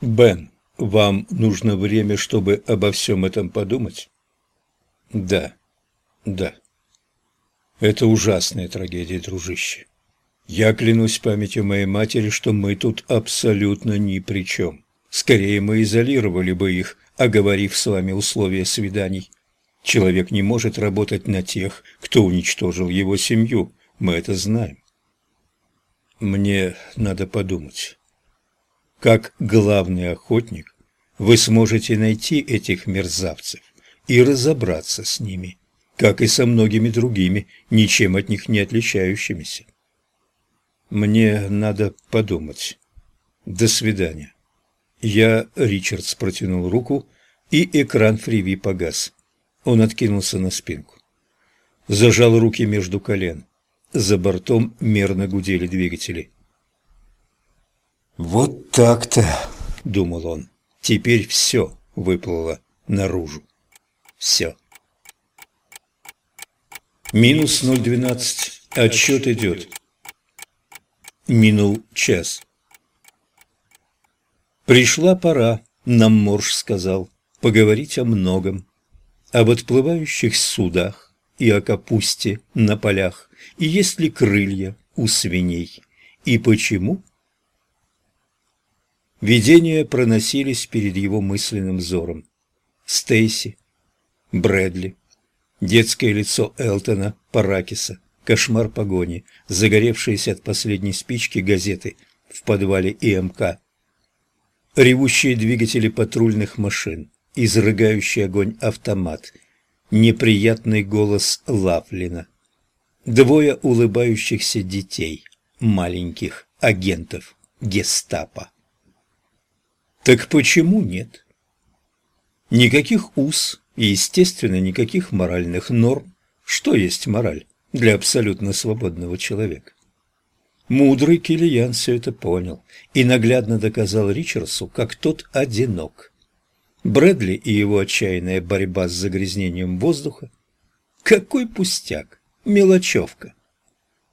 Бен, вам нужно время, чтобы обо всем этом подумать? Да, да. Это ужасная трагедия, дружище. Я клянусь памятью моей матери, что мы тут абсолютно ни при чем. Скорее, мы изолировали бы их, оговорив с вами условия свиданий. Человек не может работать на тех, кто уничтожил его семью. Мы это знаем. Мне надо подумать. Как главный охотник, вы сможете найти этих мерзавцев и разобраться с ними, как и со многими другими, ничем от них не отличающимися. Мне надо подумать. До свидания. Я, Ричардс, протянул руку, и экран фриви погас. Он откинулся на спинку. Зажал руки между колен. За бортом мерно гудели двигатели. «Вот так-то», — думал он. «Теперь все выплыло наружу. Все». Минус 0,12. Отчет идет. Минул час. «Пришла пора», — нам Морж сказал, — «поговорить о многом. Об отплывающих судах и о капусте на полях, и есть ли крылья у свиней, и почему Видения проносились перед его мысленным взором. Стейси, Брэдли, детское лицо Элтона, Паракиса, кошмар погони, загоревшиеся от последней спички газеты в подвале ИМК, ревущие двигатели патрульных машин, изрыгающий огонь автомат, неприятный голос Лавлина, двое улыбающихся детей, маленьких агентов гестапо. Так почему нет? Никаких уз и, естественно, никаких моральных норм. Что есть мораль для абсолютно свободного человека? Мудрый Киллиан все это понял и наглядно доказал Ричардсу, как тот одинок. Брэдли и его отчаянная борьба с загрязнением воздуха – какой пустяк, мелочевка.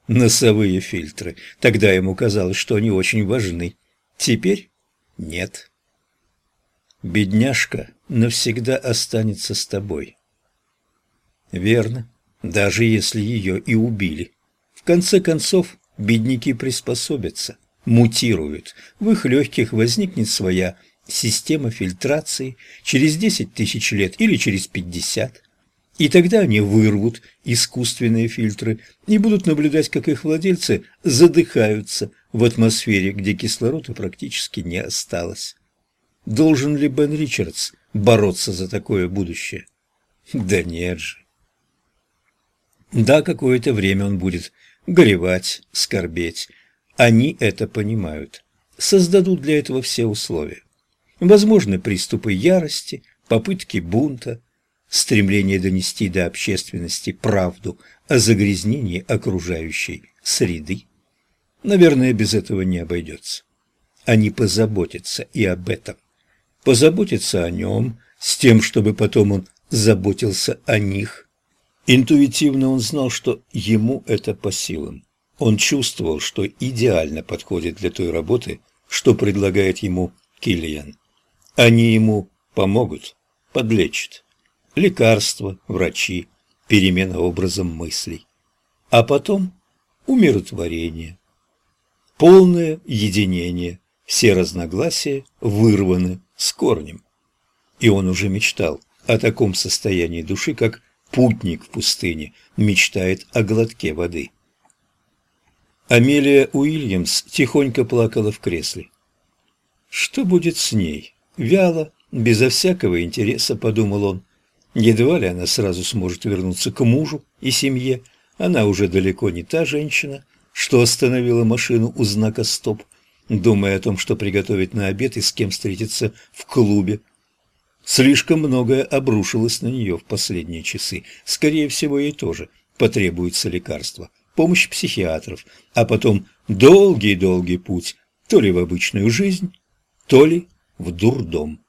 Носовые фильтры. Тогда ему казалось, что они очень важны. Теперь нет бедняжка навсегда останется с тобой. Верно, даже если ее и убили. В конце концов, бедняки приспособятся, мутируют. В их легких возникнет своя система фильтрации через 10 тысяч лет или через 50. И тогда они вырвут искусственные фильтры и будут наблюдать, как их владельцы задыхаются в атмосфере, где кислорода практически не осталось. Должен ли Бен Ричардс бороться за такое будущее? Да нет же. Да, какое-то время он будет горевать, скорбеть. Они это понимают. Создадут для этого все условия. Возможны приступы ярости, попытки бунта, стремление донести до общественности правду о загрязнении окружающей среды. Наверное, без этого не обойдется. Они позаботятся и об этом позаботиться о нем, с тем, чтобы потом он заботился о них. Интуитивно он знал, что ему это по силам. Он чувствовал, что идеально подходит для той работы, что предлагает ему Киллиан. Они ему помогут, подлечат. Лекарства, врачи, перемена образом мыслей. А потом умиротворение. Полное единение, все разногласия вырваны с корнем. И он уже мечтал о таком состоянии души, как путник в пустыне мечтает о глотке воды. Амелия Уильямс тихонько плакала в кресле. Что будет с ней? Вяло, безо всякого интереса, подумал он. Едва ли она сразу сможет вернуться к мужу и семье. Она уже далеко не та женщина, что остановила машину у знака «Стоп», думая о том, что приготовить на обед и с кем встретиться в клубе. Слишком многое обрушилось на нее в последние часы. Скорее всего, ей тоже потребуется лекарство, помощь психиатров, а потом долгий-долгий путь то ли в обычную жизнь, то ли в дурдом.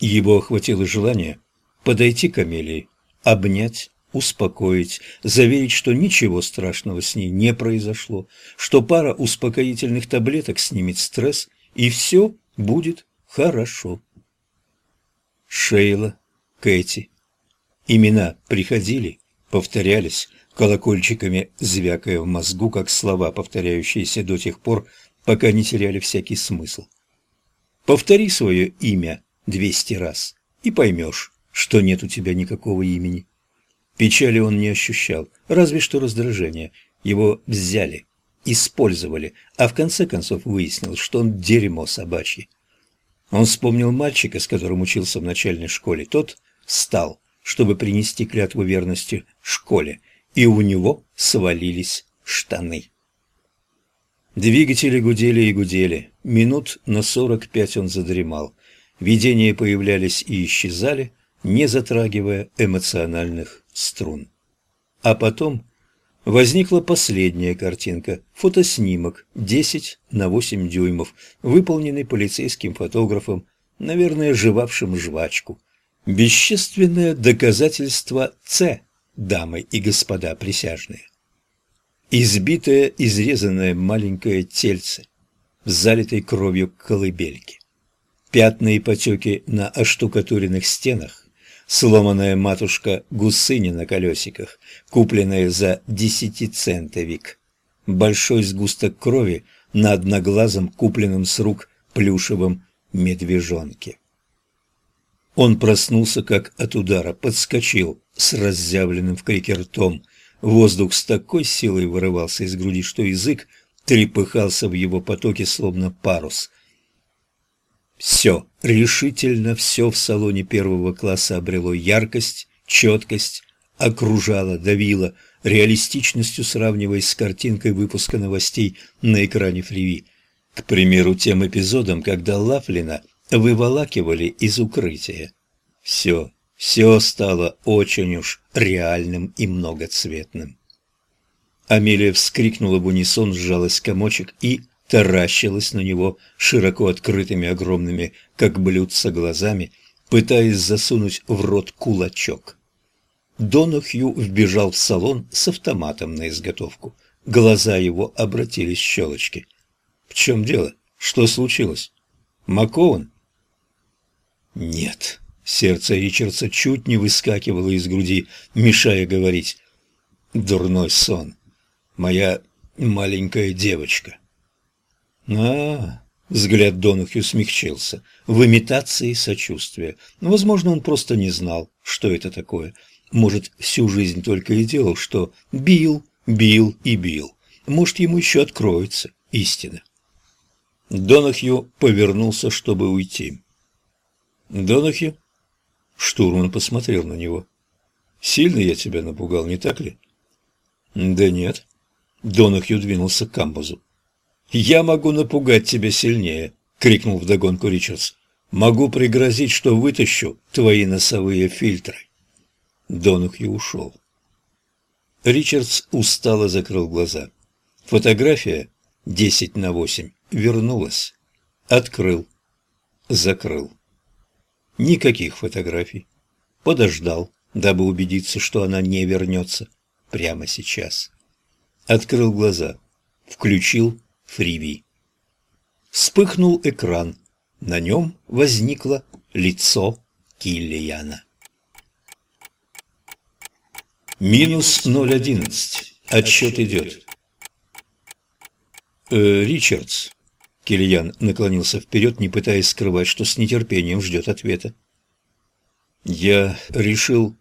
Его охватило желание подойти к Амелии, обнять, успокоить, заверить, что ничего страшного с ней не произошло, что пара успокоительных таблеток снимет стресс и все будет хорошо. Шейла, Кэти. Имена приходили, повторялись, колокольчиками звякая в мозгу, как слова, повторяющиеся до тех пор, пока не теряли всякий смысл. Повтори свое имя двести раз и поймешь, что нет у тебя никакого имени. Печали он не ощущал, разве что раздражение. Его взяли, использовали, а в конце концов выяснил, что он дерьмо собачье. Он вспомнил мальчика, с которым учился в начальной школе. Тот встал, чтобы принести клятву верности школе, и у него свалились штаны. Двигатели гудели и гудели. Минут на сорок пять он задремал. Видения появлялись и исчезали, не затрагивая эмоциональных струн. А потом возникла последняя картинка, фотоснимок 10 на 8 дюймов, выполненный полицейским фотографом, наверное, жевавшим жвачку. Бесчувственное доказательство С, дамы и господа присяжные. Избитое, изрезанное маленькое тельце залитой кровью колыбельке. Пятна и потеки на оштукатуренных стенах, сломанная матушка гусыни на колесиках, купленная за десятицентовик, большой сгусток крови на одноглазом, купленном с рук плюшевом медвежонке. Он проснулся как от удара, подскочил с разъявленным в крике ртом. Воздух с такой силой вырывался из груди, что язык трепыхался в его потоке, словно парус. Все, решительно все в салоне первого класса обрело яркость, четкость, окружало, давило, реалистичностью сравниваясь с картинкой выпуска новостей на экране фриви. К примеру, тем эпизодом, когда Лафлина выволакивали из укрытия. Все, все стало очень уж реальным и многоцветным. Амелия вскрикнула в унисон, сжалась комочек и таращилась на него широко открытыми огромными, как блюдца, глазами, пытаясь засунуть в рот кулачок. Донахью вбежал в салон с автоматом на изготовку. Глаза его обратились щелочки. «В чем дело? Что случилось? Макован?» «Нет». Сердце Ричардса чуть не выскакивало из груди, мешая говорить. «Дурной сон. Моя маленькая девочка». «А, Взгляд Донахью смягчился, в имитации сочувствия. Но, возможно, он просто не знал, что это такое. Может, всю жизнь только и делал, что бил, бил и бил. Может, ему еще откроется истина. Донахью повернулся, чтобы уйти. «Донахью?» Штурман посмотрел на него. «Сильно я тебя напугал, не так ли?» «Да нет». Донахью двинулся к камбузу. «Я могу напугать тебя сильнее», — крикнул вдогонку Ричардс. «Могу пригрозить, что вытащу твои носовые фильтры». Донахью ушел. Ричардс устало закрыл глаза. Фотография десять на восемь вернулась. Открыл. Закрыл. Никаких фотографий. Подождал, дабы убедиться, что она не вернется прямо сейчас. Открыл глаза, включил фриви. Вспыхнул экран. На нем возникло лицо Киллияна. Минус 0.11. Отсчет идет. Э, Ричардс, Киллиан наклонился вперед, не пытаясь скрывать, что с нетерпением ждет ответа. «Я решил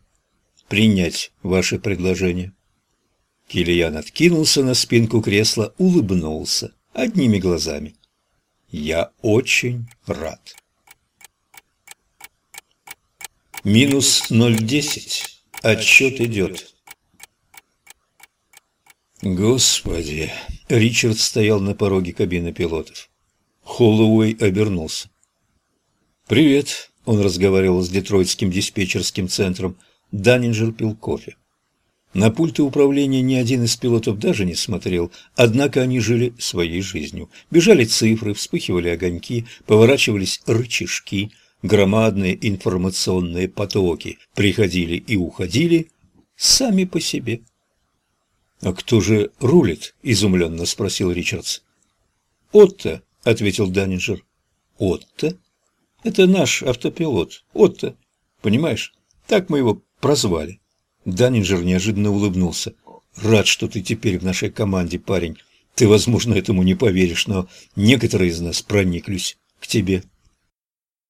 принять ваше предложение». Киллиан откинулся на спинку кресла, улыбнулся одними глазами. «Я очень рад». Минус 0,10. Отсчет идет. Господи! Ричард стоял на пороге кабины пилотов. Холлоуэй обернулся. «Привет», — он разговаривал с детройтским диспетчерским центром. Даннинджер пил кофе. На пульты управления ни один из пилотов даже не смотрел, однако они жили своей жизнью. Бежали цифры, вспыхивали огоньки, поворачивались рычажки, громадные информационные потоки приходили и уходили сами по себе. «А кто же рулит?» — изумленно спросил Ричардс. «Отто — ответил Даннинджер. «Отто? Это наш автопилот. Отто. Понимаешь, так мы его прозвали». Даннинджер неожиданно улыбнулся. «Рад, что ты теперь в нашей команде, парень. Ты, возможно, этому не поверишь, но некоторые из нас прониклись к тебе».